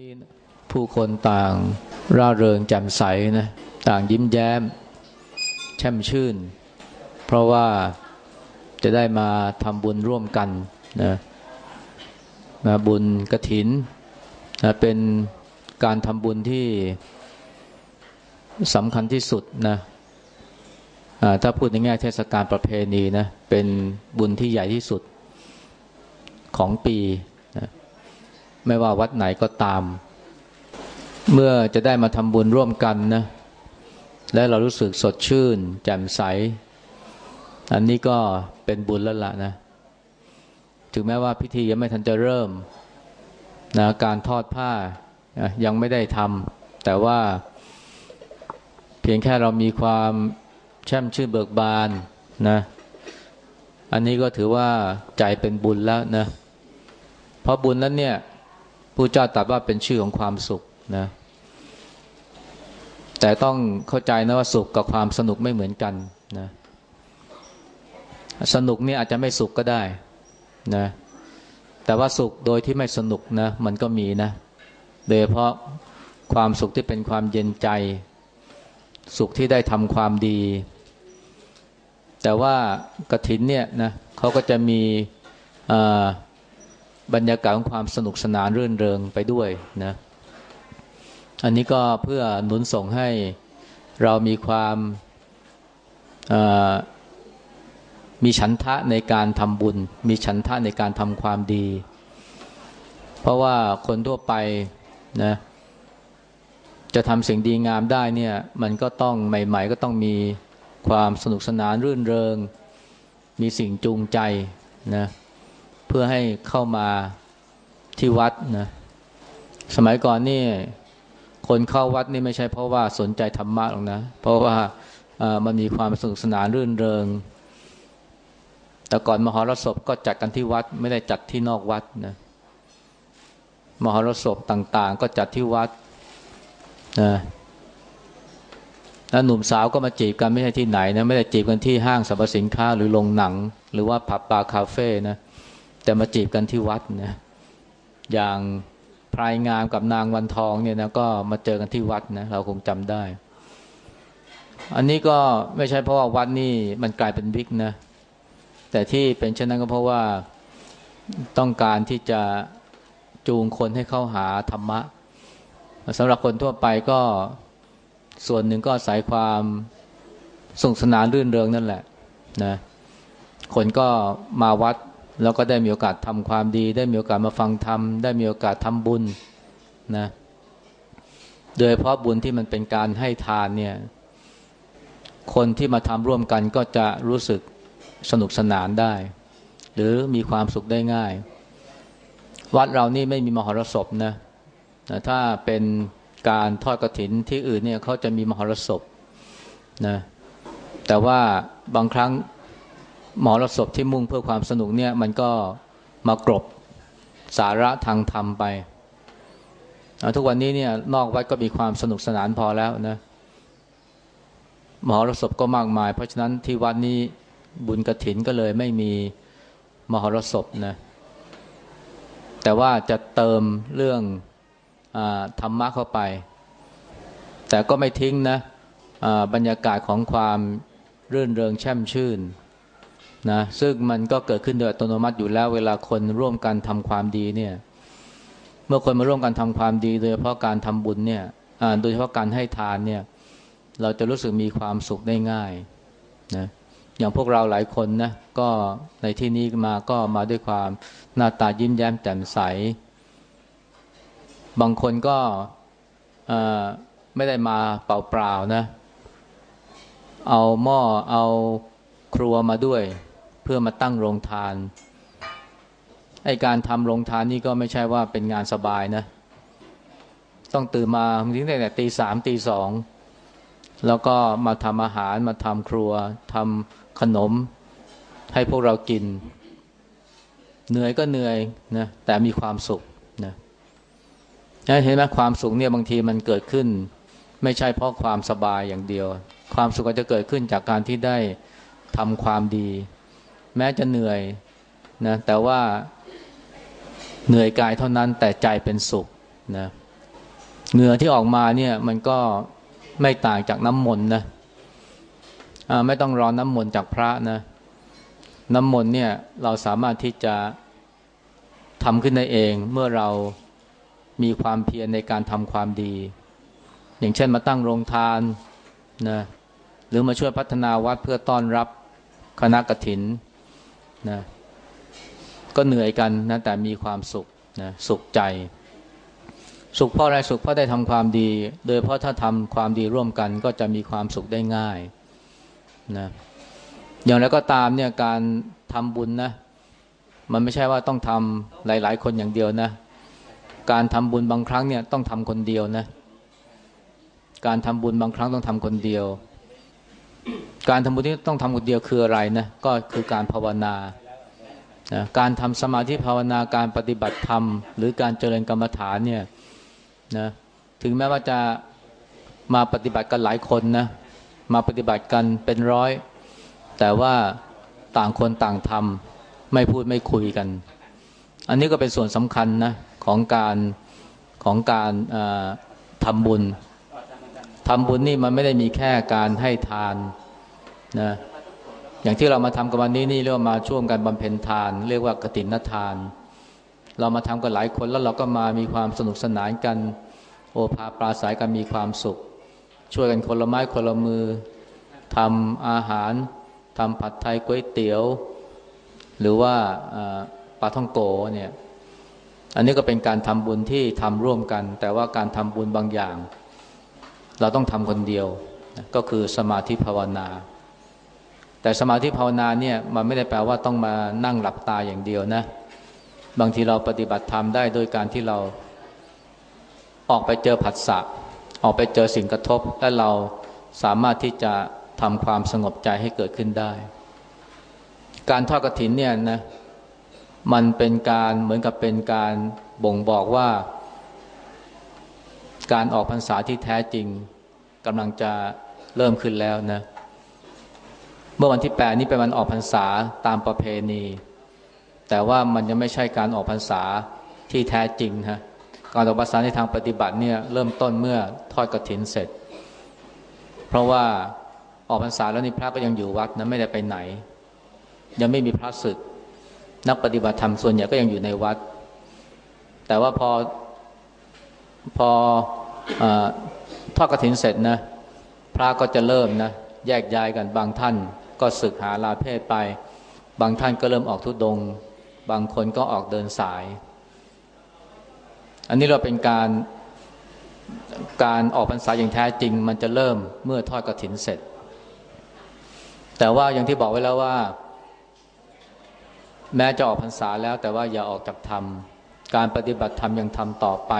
นี้ผู้คนต่างร่าเริงแจ่มใสนะต่างยิ้มแย้ม แช่มชื่น เพราะว่าจะได้มาทำบุญร่วมกันนะมาบุญกระถินนะเป็นการทำบุญที่สำคัญที่สุดนะถ้าพูดในแง่เทศกาลประเพณีนะเป็นบุญที่ใหญ่ที่สุดของปี ไม่ว่าวัดไหนก็ตาม เมื่อจะได้มาทำบุญร่วมกันนะ และเรารู้สึกสดชื่น แจ่มใส อันนี้ก็เป็นบุญแล้วล่ะนะ ถึงแม้ว่าพิธียังไม่ทันจะเริ่มนะการทอดผ้ายังไม่ได้ทำแต่ว่าเพียงแค่เรามีความแช่มชื่นเบิกบานนะ อันนี้ก็ถือว่าใจเป็นบุญแล้วนะ เพราะบุญนั้นเนี่ย ผู้เจ้าตรัสว่าเป็นชื่อของความสุขนะ แต่ต้องเข้าใจนะว่าสุขกับความสนุกไม่เหมือนกันนะ สนุกนี่อาจจะไม่สุขก็ได้นะ แต่ว่าสุขโดยที่ไม่สนุกนะ มันก็มีนะ โดยเฉพาะความสุขที่เป็นความเย็นใจ สุขที่ได้ทำความดี แต่ว่ากระถินเนี่ยนะเขาก็จะมีอ่า บรรยากาศของความสนุกสนานรื่นเริงไปด้วยนะอันนี้ก็เพื่อหนุนส่งให้เรามีความมีฉันทะในการทำบุญ มีฉันทะในการทำความดี เพราะว่าคนทั่วไปนะจะทำสิ่งดีงามได้เนี่ย มันก็ต้องใหม่ ๆ ก็ต้องมีความสนุกสนานรื่นเริง มีสิ่งจูงใจนะ พื่อให้เข้ามาที่วัดนะ สมัยก่อนนี่คนเข้าวัดนี่ไม่ใช่เพราะว่าสนใจธรรมะหรอกนะ เพราะว่ามันมีความสนุกสนานรื่นเริง แต่ก่อนมหรสพก็จัดกันที่วัดไม่ได้จัดที่นอกวัดนะ มหรสพต่าง ๆ ก็จัดที่วัดนะแล้วหนุ่มสาวก็มาจีบกันไม่ใช่ที่ไหนนะไม่ได้จีบกันที่ห้างสรรพสินค้าหรือโรงหนัง หรือว่าผับบาร์คาเฟ่นะ แต่มาจีบกันที่วัดนะอย่างพรายงามกับนางวันทองเนี่ยนะก็มาเจอกันที่วัดนะเราคงจำได้ อันนี้ก็ไม่ใช่เพราะว่าวัดนี่มันกลายเป็นวิกนะแต่ที่เป็นเช่นนั้นก็เพราะว่าต้องการที่จะจูงคนให้เข้าหาธรรมะสำหรับคนทั่วไปก็ส่วนหนึ่งก็อาศัยความสุขสนานรื่นเริงนั่นแหละนะคนก็มาวัด แล้วก็ได้มีโอกาสทำความดี ได้มีโอกาสมาฟังธรรม ได้มีโอกาสทำบุญนะ โดยเพราะบุญที่มันเป็นการให้ทานเนี่ย คนที่มาทำร่วมกันก็จะรู้สึกสนุกสนานได้ หรือมีความสุขได้ง่าย วัดเรานี่ไม่มีมหรสพนะถ้าเป็นการทอดกระถินที่อื่นเนี่ยเขาจะมีมหรสพนะแต่ว่าบางครั้ง หมอรสพที่มุ่งเพื่อความสนุกเนี่ยมันก็มากรบสาระทางธรรมไป ทุกวันนี้เนี่ยนอกวัดก็มีความสนุกสนานพอแล้วนะหมอรสพก็มากมาย เพราะฉะนั้นที่วัดนี้บุญกระถินก็เลยไม่มีมหรสพนะแต่ว่าจะเติมเรื่องอธรรมะเข้าไป แต่ก็ไม่ทิ้งนะบรรยากาศของความรื่นเริงแช่มชื่น นะซึ่งมันก็เกิดขึ้นโดยอัตโนมัติอยู่แล้ว เวลาคนร่วมกันทำความดีเนี่ย เมื่อคนมาร่วมกันทำความดี โดยเฉพาะการทำบุญเนี่ยโดยเฉพาะการให้ทานเนี่ย เราจะรู้สึกมีความสุขได้ง่ายนะอย่างพวกเราหลายคนนะก็ในที่นี้มาก็มาด้วยความหน้าตายิ้มแย้มแจ่มใส บางคนก็ไม่ได้มาเปล่าๆนะ เอาหม้อเอาครัวมาด้วย เพื่อมาตั้งโรงทานไอการทำโรงทานนี่ก็ไม่ใช่ว่าเป็นงานสบายนะ ต้องตื่นมาทิ้งแต่ตีสามตีสองแล้วก็มาทำอาหารมาทำครัวทำขนมให้พวกเรากิน เหนื่อยก็เหนื่อยนะแต่มีความสุขนะเห็นไหมความสุขเนี่ยบางทีมันเกิดขึ้น ไม่ใช่เพราะความสบายอย่างเดียว ความสุขก็จะเกิดขึ้นจากการที่ได้ทำความดี แม้จะเหนื่อยนะแต่ว่าเหนื่อยกายเท่านั้นแต่ใจเป็นสุขนะเหงื่อที่ออกมาเนี่ยมันก็ไม่ต่างจากน้ำมนต์นะไม่ต้องรอน้ำมนต์จากพระนะ น้ำมนต์เนี่ยเราสามารถที่จะทำขึ้นได้เองเมื่อเรามีความเพียรในการทำความดี อย่างเช่นมาตั้งโรงทานนะหรือมาช่วยพัฒนาวัดเพื่อต้อนรับคณะกฐิน นะก็เหนื่อยกันนะแต่มีความสุขนะสุขใจ สุขเพราะอะไรสุขเพราะได้ทำความดี โดยเพราะถ้าทำความดีร่วมกันก็จะมีความสุขได้ง่ายนะอย่างไรก็ตามเนี่ยการทำบุญนะมันไม่ใช่ว่าต้องทำหลาย ๆ คนอย่างเดียวนะ การทำบุญบางครั้งเนี่ยต้องทำคนเดียวนะ การทำบุญบางครั้งต้องทำคนเดียว การทำบุญที่ต้องทำคนเดียวคืออะไรนะก็คือการภาวนานะการทำสมาธิภาวนาการปฏิบัติธรรม หรือการเจริญกรรมฐานเนี่ยนะถึงแม้ว่าจะมาปฏิบัติกันหลายคนนะมาปฏิบัติกันเป็นร้อย แต่ว่าต่างคนต่างทำไม่พูดไม่คุยกัน อันนี้ก็เป็นส่วนสำคัญนะของการของการทำบุญทำบุญนี่มันไม่ได้มีแค่การให้ทาน นะอย่างที่เรามาทำกันวันนี้นี่เรียกว่ามาช่วงการบำเพ็ญทาน เรียกว่ากตินทาน เรามาทำกันหลายคนแล้วเราก็มามีความสนุกสนานกัน โอภาปราศัยกันมีความสุข ช่วยกันคนละไม้คนละมือทำอาหารทำผัดไทยก๋วยเตี๋ยว หรือว่าปลาท่องโกเนี่ยอันนี้ก็เป็นการทำบุญที่ทำร่วมกัน แต่ว่าการทำบุญบางอย่าง เราต้องทำคนเดียว ก็คือสมาธิภาวนา แต่สมาธิภาวนาเนี่ยมันไม่ได้แปลว่าต้องมานั่งหลับตาอย่างเดียวนะ บางทีเราปฏิบัติธรรมได้โดยการที่เราออกไปเจอผัสสะออกไปเจอสิ่งกระทบ และเราสามารถที่จะทำความสงบใจให้เกิดขึ้นได้ การทอดกระถินเนี่ยนะมันเป็นการเหมือนกับเป็นการบ่งบอกว่า การออกพรรษาที่แท้จริงกำลังจะเริ่มขึ้นแล้วนะเมื่อวันที่แปดนี้เป็นวันออกพรรษาตามประเพณี แต่ว่ามันยังไม่ใช่การออกพรรษาที่แท้จริงนะการออกพรรษาในทางปฏิบัติเนี่ยเริ่มต้นเมื่อทอดกระถินเสร็จ เพราะว่าออกพรรษาแล้วนี่พระก็ยังอยู่วัดนะไม่ได้ไปไหน ยังไม่มีพระศึก นักปฏิบัติธรรมส่วนใหญ่ก็ยังอยู่ในวัด แต่ว่าพอพออทอดกระถินเสร็จนะพระก็จะเริ่มนะแยกย้ายกันบางท่าน ก็ศึกหาลาเพศไป บางท่านก็เริ่มออกทุดง บางคนก็ออกเดินสาย อันนี้เราเป็นการการออกพรรษาอย่างแท้จริง มันจะเริ่มเมื่อทอดกระถินเสร็จ แต่ว่าอย่างที่บอกไว้แล้วว่า แม้จะออกพรรษาแล้วแต่ว่าอย่าออกจากธรรม การปฏิบัติธรรมยังทำต่อไป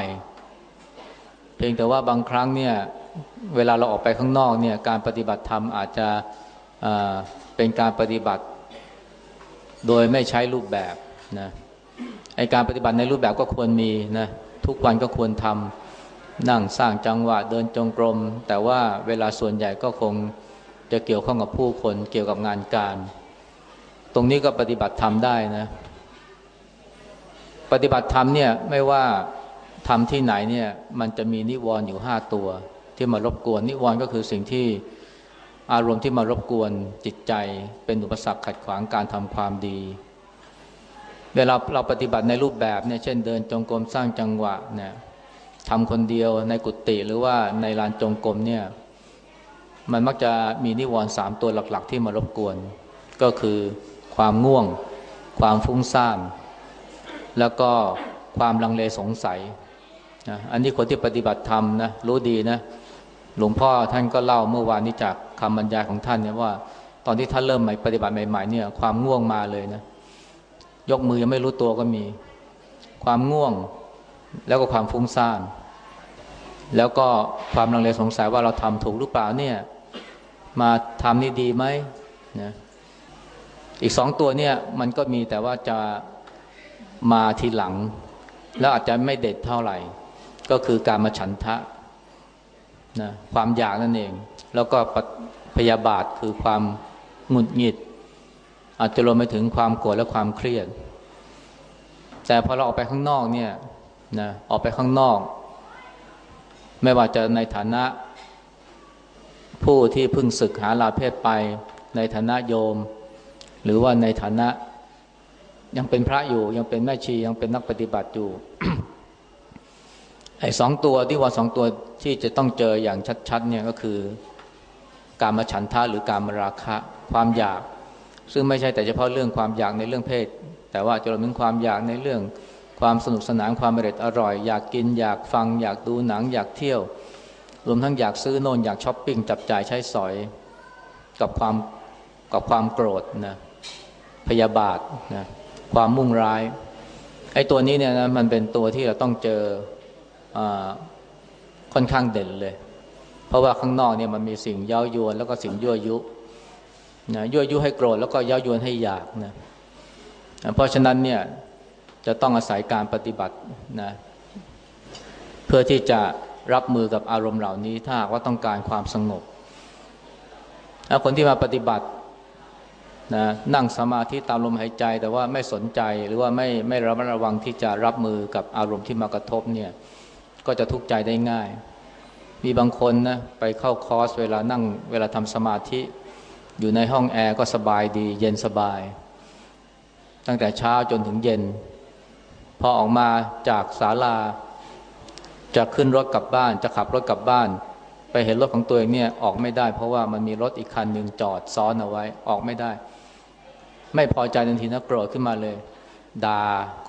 เพียงแต่ว่าบางครั้งเนี่ย เวลาเราออกไปข้างนอกเนี่ย การปฏิบัติธรรมอาจจะ เป็นการปฏิบัติ โดยไม่ใช้รูปแบบนะไอการปฏิบัติในรูปแบบก็ควรมีนะทุกวันก็ควรทำนั่งสร้างจังหวะเดินจงกรม แต่ว่าเวลาส่วนใหญ่ก็คงจะเกี่ยวข้องกับผู้คนเกี่ยวกับงานการ ตรงนี้ก็ปฏิบัติธรรมได้นะปฏิบัติธรรมเนี่ยไม่ว่าทำที่ไหนเนี่ยมันจะมีนิวรณ์อยู่ห้าตัว ที่มารบกวนนิวรณ์ก็คือสิ่งที่ อารมณ์ที่มารบกวนจิตใจ เป็นอุปสรรคขัดขวางการทำความดีเวลาเราปฏิบัติในรูปแบบเนี่ยเช่นเดินจงกรมสร้างจังหวะเนี่ยทำคนเดียวในกุฏิหรือว่าในลานจงกรมเนี่ยมันมักจะมีนิวรณ์สามตัวหลักๆ ที่มารบกวน ก็คือความง่วง ความฟุ้งซ่าน แล้วก็ความลังเลสงสัยนะอันนี้คนที่ปฏิบัติธรรมนะรู้ดีนะหลวงพ่อท่านก็เล่าเมื่อวานนี้จาก คำบรรยายของท่านเนี่ยว่าตอนที่ท่านเริ่มใหม่ปฏิบัติใหม่ ๆ เนี่ย ความง่วงมาเลยนะ ยกมือยังไม่รู้ตัวก็มี ความง่วง แล้วก็ความฟุ้งซ่านแล้วก็ความลังเลสงสัยว่าเราทำถูกหรือเปล่าเนี่ย มาทำนี่ดีไหมนะอีกสองตัวเนี่ยมันก็มีแต่ว่าจะมาทีหลัง แล้วอาจจะไม่เด็ดเท่าไหร่ ก็คือการมาฉันทะนะความอยากนั่นเอง แล้วก็พยาบาทคือความหงุดหงิด อาจจะรวมไปถึงความโกรธและความเครียด แต่พอเราออกไปข้างนอกเนี่ยนะออกไปข้างนอก ไม่ว่าจะในฐานะ ผู้ที่เพึ่งศึกหาลาเพศไป ในฐานะโยม หรือว่าในฐานะ ยังเป็นพระอยู่ ยังเป็นแม่ชียังเป็นนักปฏิบัติอยู่ไอ้สองตัวที่ว่าสองตัวที่จะต้องเจออย่างชัด ๆ เนี่ยก็คือ การมาฉันทะหรือการมาราคะความอยาก ซึ่งไม่ใช่แต่เฉพาะเรื่องความอยากในเรื่องเพศ แต่ว่าจะรวมถึงความอยากในเรื่องความสนุกสนานความอร่อยอร่อย อยากกินอยากฟัง อยากดูหนัง อยากเที่ยว รวมทั้งอยากซื้อโน่นอยากช้อปปิ้งจับจ่ายใช้สอยกับความกับความโกรธนะพยาบาทนะความมุ่งร้ายไอ้ตัวนี้เนี่ยนะมันเป็นตัวที่เราต้องเจออค่อนข้างเด่นเลย เพราะว่าข้างนอกเนี่ยมันมีสิ่งเย้ายวน แล้วก็สิ่งยั่วยุนะยั่วยุให้โกรธแล้วก็เย้ายวนให้อยากนะเพราะฉะนั้นเนี่ยจะต้องอาศัยการปฏิบัตินะเพื่อที่จะรับมือกับอารมณ์เหล่านี้ถ้าว่าต้องการความสงบแล้วคนที่มาปฏิบัตินะนั่งสมาธิตามลมหายใจ แต่ว่าไม่สนใจหรือว่าไม่ไม่ระมัดระวังที่จะรับมือกับอารมณ์ที่มากระทบเนี่ยก็จะทุกข์ใจได้ง่าย มีบางคนนะไปเข้าคอร์สเวลานั่งเวลาทำสมาธิ อยู่ในห้องแอร์ก็สบายดี เย็นสบาย ตั้งแต่เช้าจนถึงเย็น พอออกมาจากศาลา จะขึ้นรถกลับบ้าน จะขับรถกลับบ้าน ไปเห็นรถของตัวเองเนี่ยออกไม่ได้ เพราะว่ามันมีรถอีกคันหนึ่งจอดซ้อนเอาไว้ออกไม่ได้ ไม่พอใจทันทีนะโกรธขึ้นมาเลยด่า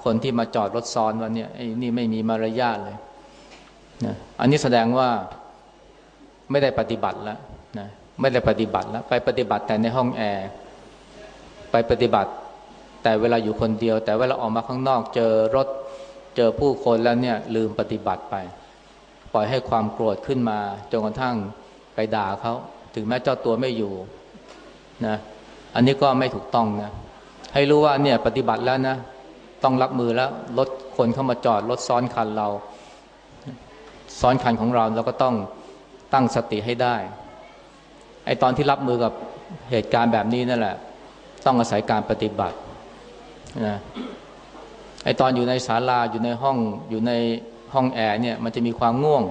คนที่มาจอดรถซ้อนวันนี้ไอ้นี่ไม่มีมารยาทเลยนะอันนี้แสดงว่า ไม่ได้ปฏิบัติแล้วนะไม่ได้ปฏิบัติแล้ว ไปปฏิบัติแต่ในห้องแอร์ไปปฏิบัติ แต่เวลาอยู่คนเดียว แต่เวลาออกมาข้างนอก เจอรถเจอผู้คนแล้วเนี่ย ลืมปฏิบัติไป ปล่อยให้ความโกรธขึ้นมาจนกระทั่งไปด่าเขาถึงแม้เจ้าตัวไม่อยู่นะอันนี้ก็ไม่ถูกต้องนะ ให้รู้ว่าเนี่ยปฏิบัติแล้วนะ ต้องรับมือแล้วรถคนเข้ามาจอดรถซ้อนคันเรา ซ้อนคันของเราเราก็ต้อง ตั้งสติให้ได้ ไอตอนที่รับมือกับเหตุการณ์แบบนี้นั่นแหละ ต้องอาศัยการปฏิบัตินะไอตอนอยู่ในศาลาอยู่ในห้องอยู่ในห้องแอร์เนี่ย มันจะมีความง่วง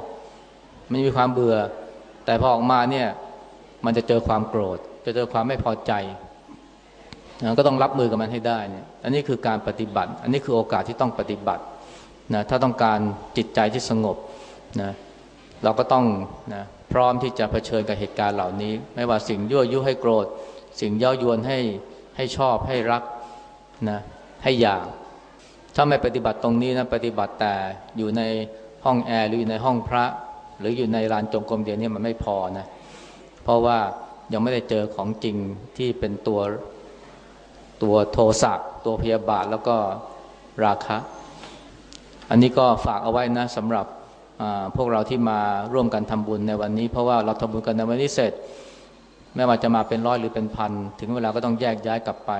มันมีความเบื่อ แต่พอออกมาเนี่ย มันจะเจอความโกรธ จะเจอความไม่พอใจนะก็ต้องรับมือกับมันให้ได้เนี่ย อันนี้คือการปฏิบัติ อันนี้คือโอกาสที่ต้องปฏิบัตินะถ้าต้องการจิตใจที่สงบนะ เราก็ต้องนะพร้อมที่จะเผชิญกับเหตุการณ์เหล่านี้ ไม่ว่าสิ่งยั่วยุให้โกรธ สิ่งเย้ายวนให้ให้ชอบให้รักนะให้อยากถ้าไม่ปฏิบัติตรงนี้นะปฏิบัติแต่อยู่ในห้องแอร์หรืออยู่ในห้องพระ หรืออยู่ในลานจงกรมเดียวนี่มันไม่พอนะเพราะว่ายังไม่ได้เจอของจริงที่เป็นตัวตัวโทสะตัวพยาบาทแล้วก็ราคะ อันนี้ก็ฝากเอาไว้นะสำหรับ พวกเราที่มาร่วมกันทำบุญในวันนี้ เพราะว่าเราทำบุญกันในวันนี้เสร็จ ไม่ว่าจะมาเป็นร้อยหรือเป็นพัน ถึงเวลาก็ต้องแยกย้ายกลับไป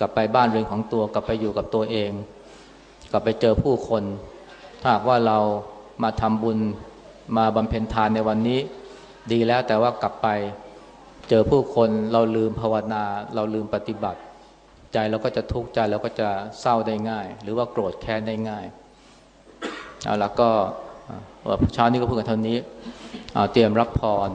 กลับไปบ้านเรือนของตัว กลับไปอยู่กับตัวเอง กลับไปเจอผู้คน ถ้าหากว่าเรามาทำบุญมาบำเพ็ญทานในวันนี้ ดีแล้วแต่ว่ากลับไปเจอผู้คนเราลืมภาวนา เราลืมปฏิบัติ ใจเราก็จะทุกข์ใจเราก็จะเศร้าได้ง่าย หรือว่าโกรธแค้นได้ง่ายเอาละก็ เช้านี้ก็พูดกันเท่านี้เตรียมรับพร